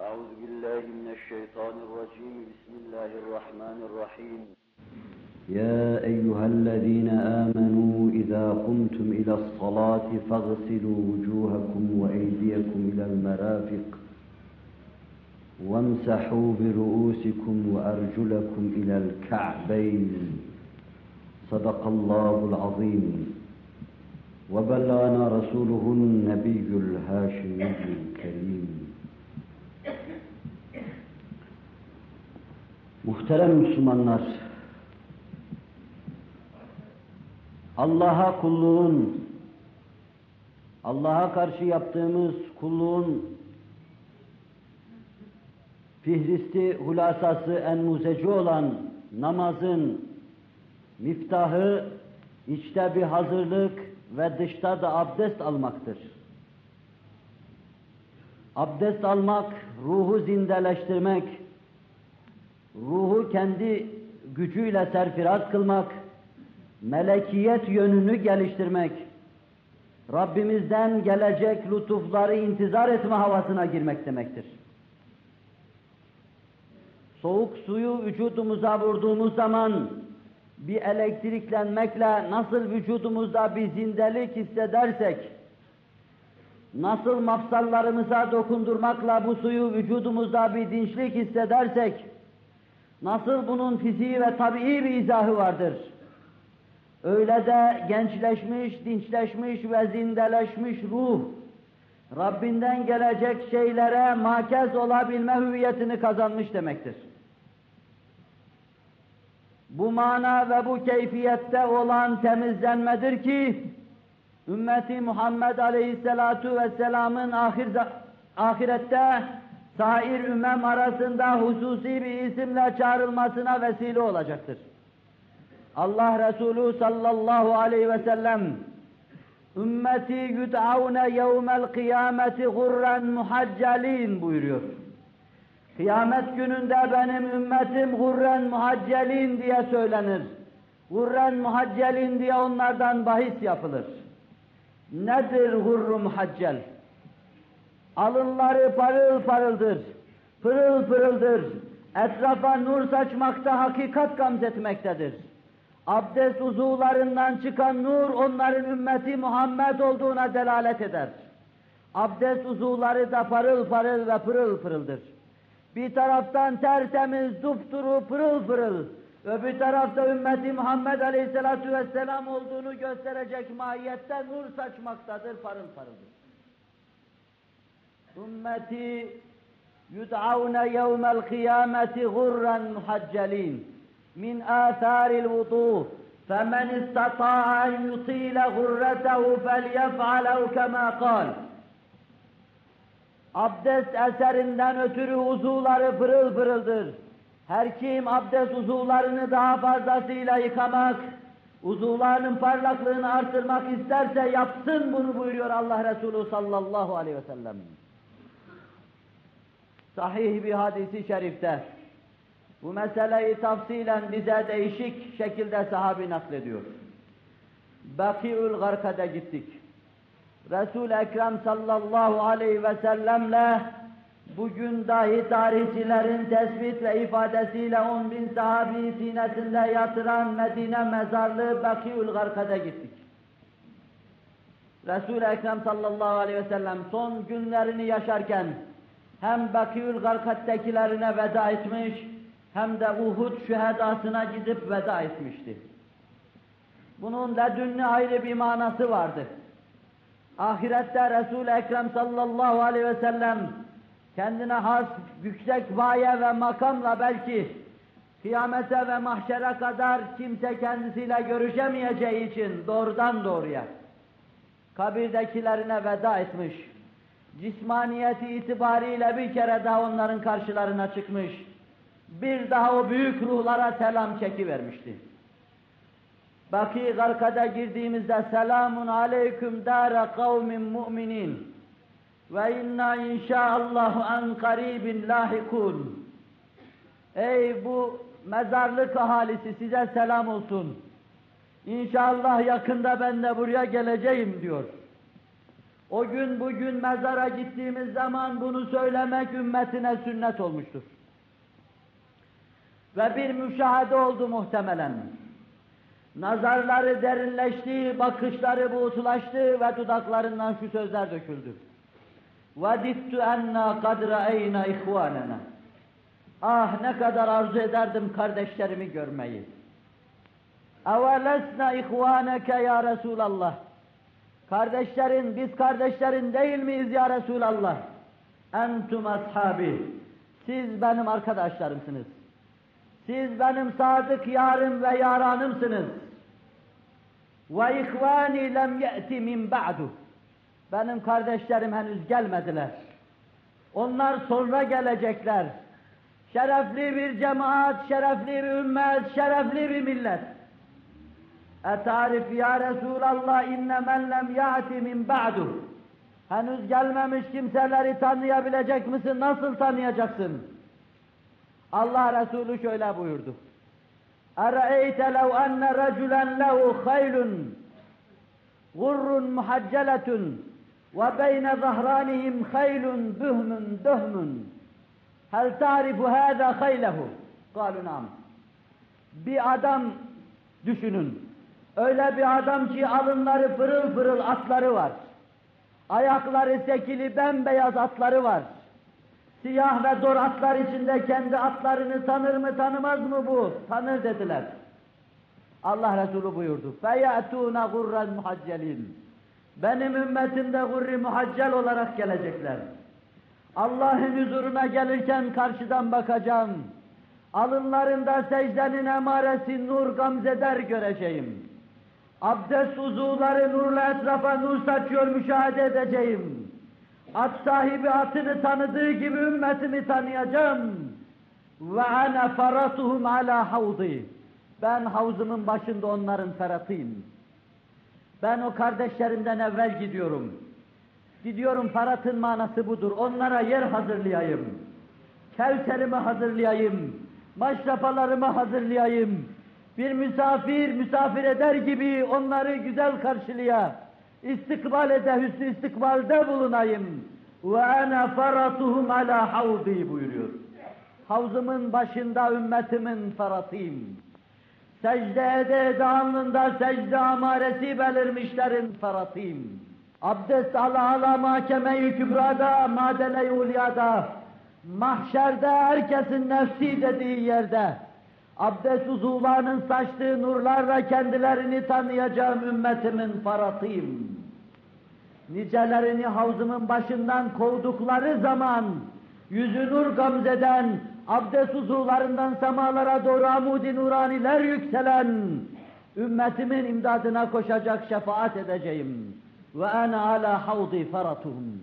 أعوذ بالله من الشيطان الرجيم. بسم الله الرحمن الرحيم. يا أيها الذين آمنوا إذا قمتم إلى الصلاة فاغسلوا وجوهكم وأيديكم إلى المرافق وامسحوا برؤوسكم وأرجلكم إلى الكعبين. صدق الله العظيم. وبلغنا رسوله النبي الهاشمي الكريم. Muhterem Müslümanlar, Allah'a kulluğun, Allah'a karşı yaptığımız kulluğun fihristi, hulasası, en muzeci olan namazın miftahı içte bir hazırlık ve dışta da abdest almaktır. Abdest almak, ruhu zindeleştirmek, ruhu kendi gücüyle serfiraz kılmak, melekiyet yönünü geliştirmek, Rabbimizden gelecek lütufları intizar etme havasına girmek demektir. Soğuk suyu vücudumuza vurduğumuz zaman bir elektriklenmekle nasıl vücudumuzda bir zindelik hissedersek, nasıl mafsallarımıza dokundurmakla bu suyu vücudumuzda bir dinçlik hissedersek, nasıl bunun fiziği ve tabii bir izahı vardır. Öyle de gençleşmiş, dinçleşmiş ve zindeleşmiş ruh, Rabbinden gelecek şeylere makez olabilme hüviyetini kazanmış demektir. Bu mana ve bu keyfiyette olan temizlenmedir ki, ümmeti Muhammed Aleyhisselatu Vesselam'ın ahir, ahirette sair ümmem arasında hususi bir isimle çağrılmasına vesile olacaktır. Allah Resulü sallallahu aleyhi ve sellem ümmeti yud'avne yevmel kıyameti gurren muhaccalin buyuruyor. Kıyamet gününde benim ümmetim gurren muhaccelin diye söylenir. Gurren muhaccelin diye onlardan bahis yapılır. Nedir gurru muhaccel? Alınları parıl parıldır, pırıl pırıldır, etrafa nur saçmakta hakikat gamzetmektedir. Abdest uzuvlarından çıkan nur onların ümmeti Muhammed olduğuna delalet eder. Abdest uzuvları da parıl parıl ve pırıl pırıldır. Bir taraftan tertemiz, dupduru, pırıl pırıl, öbür tarafta ümmeti Muhammed Aleyhisselatü Vesselam olduğunu gösterecek mahiyette nur saçmaktadır, parıl parıldır. Ümmeti yud'avne yevmel kıyameti gurren muhaccelin min âthâril vudu فَمَنْ اسْتَطَاعَ أَنْ يُطِيلَ غُرَّتَهُ فَلْيَفْعَلَهُ كَمَا قَالَ Abdest eserinden ötürü uzuvları pırıl pırıldır. Her kim abdest uzuvlarını daha fazlasıyla yıkamak, uzuvlarının parlaklığını artırmak isterse yapsın bunu buyuruyor Allah Resulü sallallahu aleyhi ve sellem. Sahih bir hadisi şerifte Bu meseleyi tafsilen bize değişik şekilde sahabi naklediyor. Bakiül Garka'da gittik. Resul-i Ekrem sallallahu aleyhi ve sellemle bugün dahi tarihçilerin tespit ve ifadesiyle 10 bin sahabi sinesinde yatıran Medine mezarlığı Bakiül Garka'da gittik. Resul-i Ekrem sallallahu aleyhi ve sellem son günlerini yaşarken hem Bakiül Garkat'takilerine veda etmiş hem de Uhud şühedasına gidip veda etmişti. Bunun ledünlü ayrı bir manası vardı. Ahirette Resul-i Ekrem sallallahu aleyhi ve sellem kendine has yüksek vaye ve makamla belki kıyamete ve mahşere kadar kimse kendisiyle görüşemeyeceği için doğrudan doğruya kabirdekilerine veda etmiş. Cismaniyeti itibariyle bir kere daha onların karşılarına çıkmış. Bir daha o büyük ruhlara selam çekivermişti. Baki Garka'da girdiğimizde selamun aleyküm dâre kavmin mu'minin ve inna inşaallahu en karibin lahikun. Ey bu mezarlık ahalisi size selam olsun. İnşallah yakında ben de buraya geleceğim diyor. O gün bugün mezara gittiğimiz zaman bunu söylemek ümmetine sünnet olmuştur. Ve bir müşahede oldu muhtemelen. Nazarları derinleşti, bakışları buğutulaştı ve dudaklarından şu sözler döküldü. وَدِفْتُ اَنَّا قَدْ رَأَيْنَا اِخْوَانَنَا Ah ne kadar arzu ederdim kardeşlerimi görmeyi. اَوَلَسْنَا اِخْوَانَكَ ya Resulallah. Kardeşlerin, biz kardeşlerin değil miyiz ya Resulallah? Entum ashabi. Siz benim arkadaşlarımsınız. Siz benim sadık yarım ve yaranımsınız. Ve ihvani lem ye'ti min ba'du. Benim kardeşlerim henüz gelmediler. Onlar sonra gelecekler. Şerefli bir cemaat, şerefli bir ümmet, şerefli bir millet. Etarif ya Resulallah inne men lem ya'ti min ba'du. Henüz gelmemiş kimseleri tanıyabilecek misin? Nasıl tanıyacaksın? Allah Resulü şöyle buyurdu. اَرَأَيْتَ لَوْ أَنَّ رَجُلًا لَهُ خَيْلٌ غُرٌّ مُحَجَّلَةٌ وَبَيْنَ ظَهْرَانِهِمْ خَيْلٌ بُهْمٌ دُهْمٌ هَلْ تَعْرِفُ هَذَا خَيْلَهُ قالوا نعم Bir adam düşünün. Öyle bir adam ki alınları pırıl pırıl atları var. Ayakları sekili bembeyaz atları var. Siyah ve dor atlar içinde kendi atlarını tanır mı tanımaz mı bu? Tanır dediler. Allah Resulü buyurdu. فَيَأْتُونَ غُرًّا مُحَجَّلِينَ Benim ümmetimde gurri muhaccel olarak gelecekler. Allah'ın huzuruna gelirken karşıdan bakacağım. Alınlarında secdenin emaresi nur gamzeder göreceğim. Abdest uzuvları nurla etrafa nur saçıyor müşahede edeceğim. At sahibi atını tanıdığı gibi ümmetimi tanıyacağım. Ve ana faratuhum ala havdi. Ben havzımın başında onların feratıyım. Ben o kardeşlerimden evvel gidiyorum. Gidiyorum faratın manası budur. Onlara yer hazırlayayım. Kevserimi hazırlayayım. Maşrapalarımı hazırlayayım. Bir misafir misafir eder gibi onları güzel karşılaya, istikbal ede, hüsnü istikbalde bulunayım. Ve ana faratuhum ala havdi buyuruyor. Havzımın başında ümmetimin faratıyım. Secde ede ede alnında secde amaresi belirmişlerin faratıyım. Abdest ala ala mahkeme-i kübrada, madene-i mahşerde herkesin nefsi dediği yerde, abdest uzuvlarının saçtığı nurlarla kendilerini tanıyacağım ümmetimin faratıyım. Nicelerini havzımın başından kovdukları zaman, yüzü nur gamzeden, abdest uzuvlarından semalara doğru amudi nuraniler yükselen, ümmetimin imdadına koşacak şefaat edeceğim. Ve ana ala havdi faratuhum.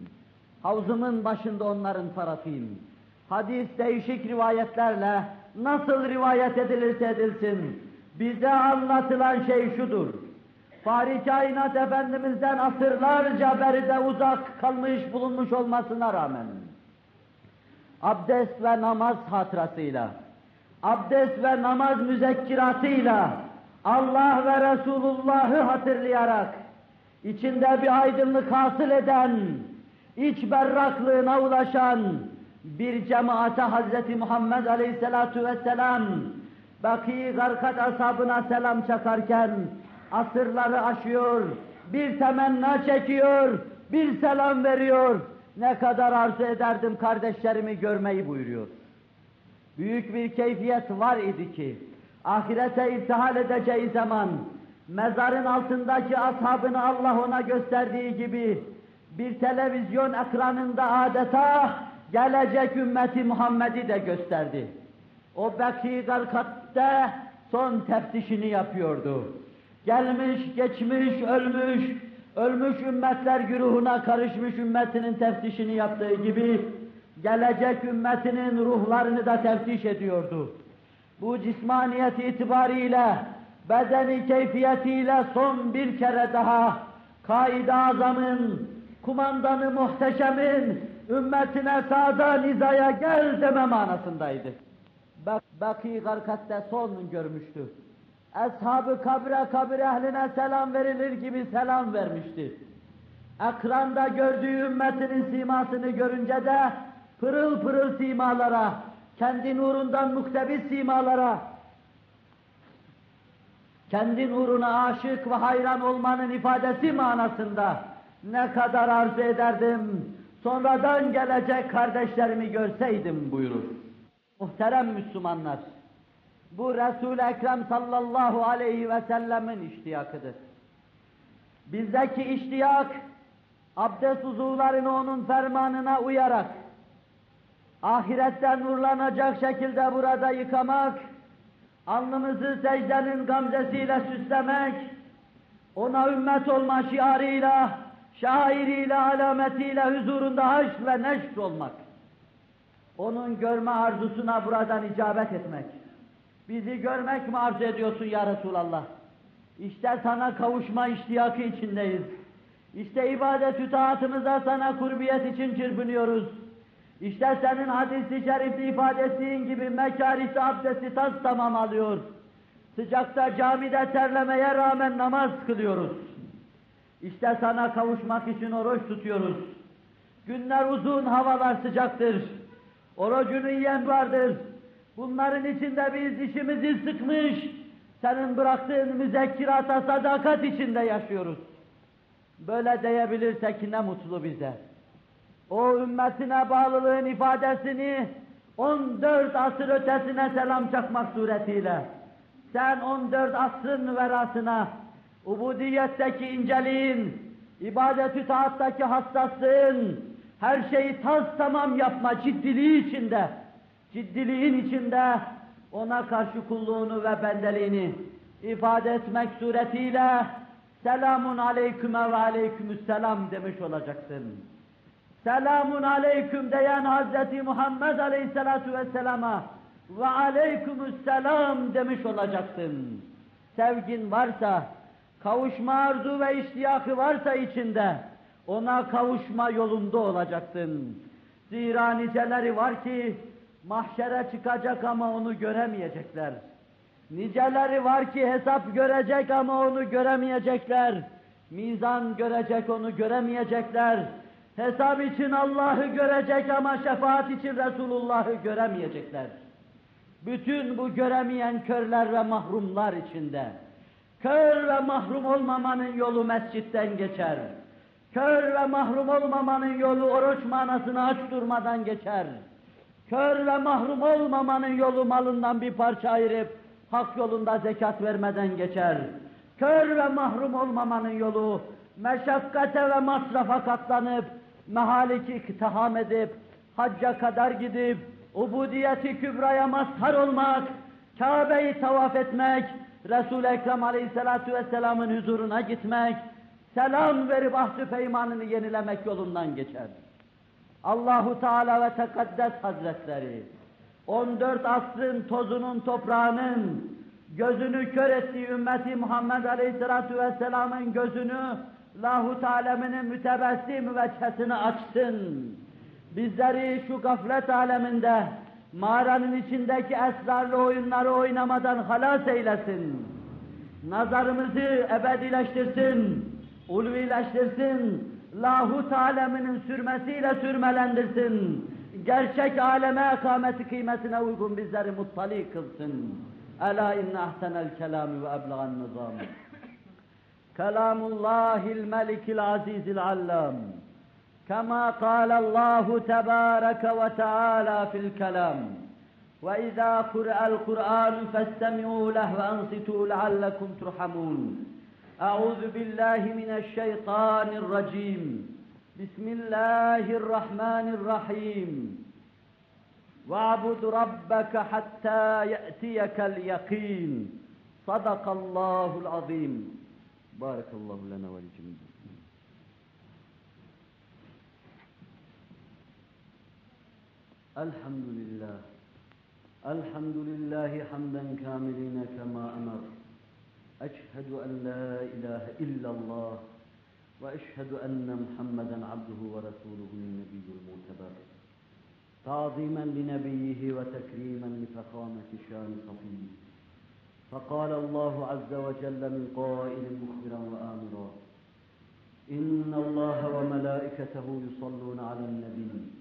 Havzımın başında onların faratıyım. Hadis değişik rivayetlerle nasıl rivayet edilirse edilsin, bize anlatılan şey şudur. Fahri Kainat Efendimiz'den asırlarca beride uzak kalmış bulunmuş olmasına rağmen, abdest ve namaz hatırasıyla, abdest ve namaz müzekkiratıyla Allah ve Resulullah'ı hatırlayarak içinde bir aydınlık hasıl eden, iç berraklığına ulaşan bir cemaate Hz. Muhammed Aleyhisselatu Vesselam Baki Garkat ashabına selam çakarken asırları aşıyor, bir temenna çekiyor, bir selam veriyor. Ne kadar arzu ederdim kardeşlerimi görmeyi buyuruyor. Büyük bir keyfiyet var idi ki, ahirete irtihal edeceği zaman, mezarın altındaki ashabını Allah ona gösterdiği gibi, bir televizyon ekranında adeta gelecek ümmeti Muhammed'i de gösterdi. O Beki Garkat'te son teftişini yapıyordu. Gelmiş, geçmiş, ölmüş, ölmüş ümmetler güruhuna karışmış ümmetinin teftişini yaptığı gibi, gelecek ümmetinin ruhlarını da teftiş ediyordu. Bu cismaniyet itibariyle, bedeni keyfiyetiyle son bir kere daha Kaid-i Azam'ın, kumandanı muhteşemin, ümmetine sağda nizaya gel deme manasındaydı. Bak, Baki Garkat'te son görmüştü. Ashab-ı kabre kabir ehline selam verilir gibi selam vermişti. Ekranda gördüğü ümmetinin simasını görünce de pırıl pırıl simalara, kendi nurundan muktebis simalara, kendi nuruna aşık ve hayran olmanın ifadesi manasında ne kadar arzu ederdim, sonradan gelecek kardeşlerimi görseydim buyurur. Muhterem Müslümanlar, bu Resul-i Ekrem sallallahu aleyhi ve sellemin iştiyakıdır. Bizdeki iştiyak, abdest uzuvlarını onun fermanına uyarak, ahirette nurlanacak şekilde burada yıkamak, alnımızı secdenin gamzesiyle süslemek, ona ümmet olma şiarıyla, şairiyle, alametiyle huzurunda haşr ve neşr olmak. Onun görme arzusuna buradan icabet etmek. Bizi görmek mi arzu ediyorsun ya Resulallah? İşte sana kavuşma iştiyakı içindeyiz. İşte ibadet-ü taatımıza sana kurbiyet için çırpınıyoruz. İşte senin hadis-i şerifte ifade ettiğin gibi mekarisi abdesti tas tamam alıyor. Sıcakta camide terlemeye rağmen namaz kılıyoruz. İşte sana kavuşmak için oruç tutuyoruz. Günler uzun, havalar sıcaktır. Orucunu yiyen vardır. Bunların içinde biz dişimizi sıkmış, senin bıraktığın müzekkirata sadakat içinde yaşıyoruz. Böyle diyebilirsek ne mutlu bize. O ümmetine bağlılığın ifadesini 14 asır ötesine selam çakmak suretiyle sen 14 asrın verasına ubudiyetteki inceliğin, ibadet-ü taattaki hassaslığın, her şeyi tas tamam yapma ciddiliği içinde, ciddiliğin içinde ona karşı kulluğunu ve bendeliğini ifade etmek suretiyle selamun aleyküme ve aleykümüsselam demiş olacaksın. Selamun aleyküm diyen Hz. Muhammed aleyhissalatu vesselama ve aleykümüsselam demiş olacaksın. Sevgin varsa, kavuşma arzu ve iştiyakı varsa içinde, ona kavuşma yolunda olacaksın. Zira niceleri var ki, mahşere çıkacak ama onu göremeyecekler. Niceleri var ki hesap görecek ama onu göremeyecekler. Mizan görecek onu göremeyecekler. Hesap için Allah'ı görecek ama şefaat için Resulullah'ı göremeyecekler. Bütün bu göremeyen körler ve mahrumlar içinde. Kör ve mahrum olmamanın yolu mescitten geçer. Kör ve mahrum olmamanın yolu oruç manasını aç durmadan geçer. Kör ve mahrum olmamanın yolu malından bir parça ayırıp hak yolunda zekat vermeden geçer. Kör ve mahrum olmamanın yolu meşakkate ve masrafa katlanıp mehaliki iktiham edip hacca kadar gidip ubudiyeti kübraya mazhar olmak, Kabe'yi tavaf etmek, Resul-i Ekrem Aleyhisselatü Vesselam'ın huzuruna gitmek, selam verip ahd-ı peymanını yenilemek yolundan geçer. Allahu Teala ve Tekaddes Hazretleri 14 asrın tozunun toprağının gözünü kör ettiği ümmeti Muhammed Aleyhisselatü Vesselam'ın gözünü Lahu Teala'nın mütebessim ve çesini açsın. Bizleri şu gaflet aleminde mağaranın içindeki esrarlı oyunları oynamadan halas eylesin. Nazarımızı ebedileştirsin, ulvileştirsin, lahut aleminin sürmesiyle sürmelendirsin. Gerçek aleme ekameti kıymetine uygun bizleri muttali kılsın. Ela inne ahsenel kelami ve eblegan nizam. Kelamullahil melikil azizil allam. كما قال الله تبارك وتعالى في الكلام وإذا قرأ القرآن فاستمعوا له وأنصتوا لعلكم ترحمون. أعوذ بالله من الشيطان الرجيم. بسم الله الرحمن الرحيم. واعبد ربك حتى يأتيك اليقين. صدق الله العظيم. بارك الله لنا ولجميع الحمد لله. الحمد لله حمدا كاملين كما أمر. أشهد أن لا إله إلا الله وأشهد أن محمدا عبده ورسوله النبي المعتبر. تعظيما لنبيه وتكريما لفخامة شان صفيه فقال الله عز وجل من قائل مخبرا وآمرا إن الله وملائكته يصلون على النبي.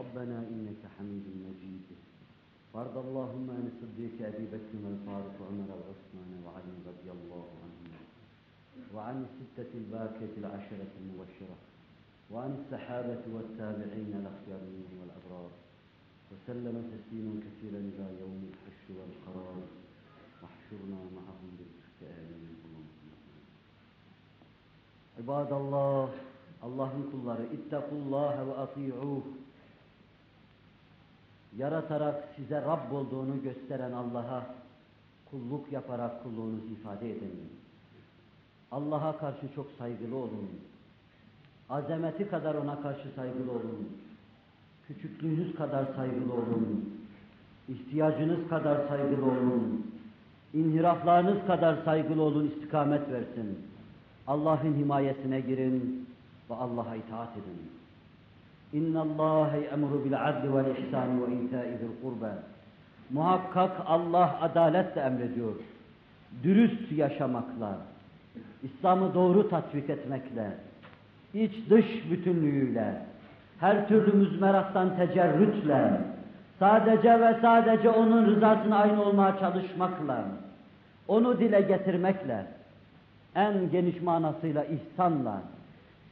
ربنا إنك حميد مجيد. وأرض اللهم عن الصديق أبي بكر والفاروق وعمر وعثمان وعلي رضي الله عنهم وعن الستة الباكية العشرة المبشرة وعن الصحابة والتابعين الأخيار منهم والأبرار وسلم تسليما كثيرا إلى يوم الحشر والقرار. واحشرنا معهم برزقك آمين اللهم. عباد الله Allah'ın kulları ittakullaha ve ati'uh yaratarak size Rabb olduğunu gösteren Allah'a kulluk yaparak kulluğunuzu ifade edin. Allah'a karşı çok saygılı olun. Azameti kadar ona karşı saygılı olun. Küçüklüğünüz kadar saygılı olun. İhtiyacınız kadar saygılı olun. İnhiraflarınız kadar saygılı olun, istikamet versin. Allah'ın himayesine girin ve Allah'a itaat edin. İnna Allah emru bil adli vel ihsan ve ita'i zil kurba. Muhakkak Allah adaletle emrediyor. Dürüst yaşamakla, İslam'ı doğru tatbik etmekle, iç dış bütünlüğüyle, her türlü müzmerattan tecerrütle, sadece ve sadece onun rızasına aynı olmaya çalışmakla, onu dile getirmekle, en geniş manasıyla ihsanla,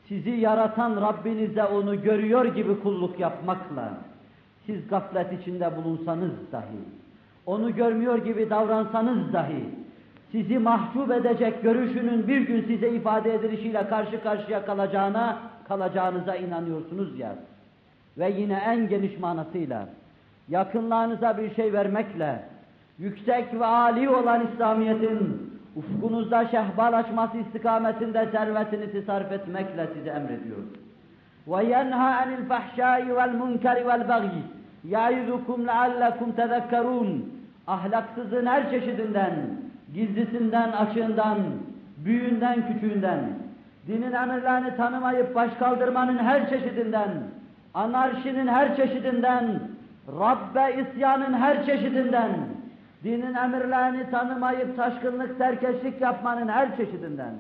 sizi yaratan Rabbinize onu görüyor gibi kulluk yapmakla, siz gaflet içinde bulunsanız dahi, onu görmüyor gibi davransanız dahi, sizi mahcup edecek görüşünün bir gün size ifade edilişiyle karşı karşıya kalacağına, kalacağınıza inanıyorsunuz ya. Ve yine en geniş manasıyla, yakınlarınıza bir şey vermekle, yüksek ve âli olan İslamiyet'in ufkunuzda şehbalaşması istikametinde servetinizi sarf etmekle size emrediyor. وَيَنْهَا عَنِ الْفَحْشَاءِ وَالْمُنْكَرِ وَالْبَغْيِ يَعِذُكُمْ لَعَلَّكُمْ تَذَكَّرُونَ Ahlaksızlığın her çeşidinden, gizlisinden, açığından, büyüğünden, küçüğünden, dinin emirlerini tanımayıp baş kaldırmanın her çeşidinden, anarşinin her çeşidinden, Rabbe isyanın her çeşidinden, dinin emirlerini tanımayıp taşkınlık, serkeşlik yapmanın her çeşidinden,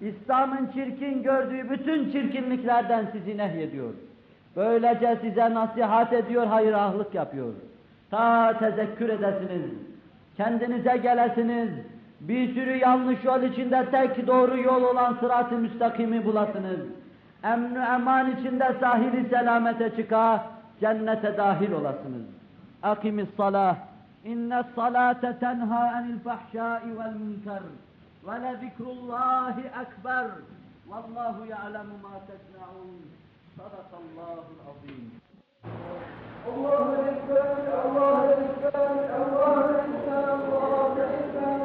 İslam'ın çirkin gördüğü bütün çirkinliklerden sizi nehyediyor. Böylece size nasihat ediyor, hayır ahlık yapıyor. Ta tezekkür edesiniz, kendinize gelesiniz, bir sürü yanlış yol içinde tek doğru yol olan sırat-ı müstakimi bulasınız. Emn-i eman içinde sahili selamete çıka, cennete dahil olasınız. Akimis salah. إن الصلاة تنهى عن الفحشاء والمنكر ولذكر الله أكبر والله يعلم ما تصنعون. صدق الله العظيم. الله أكبر الله أكبر الله أكبر الله أكبر.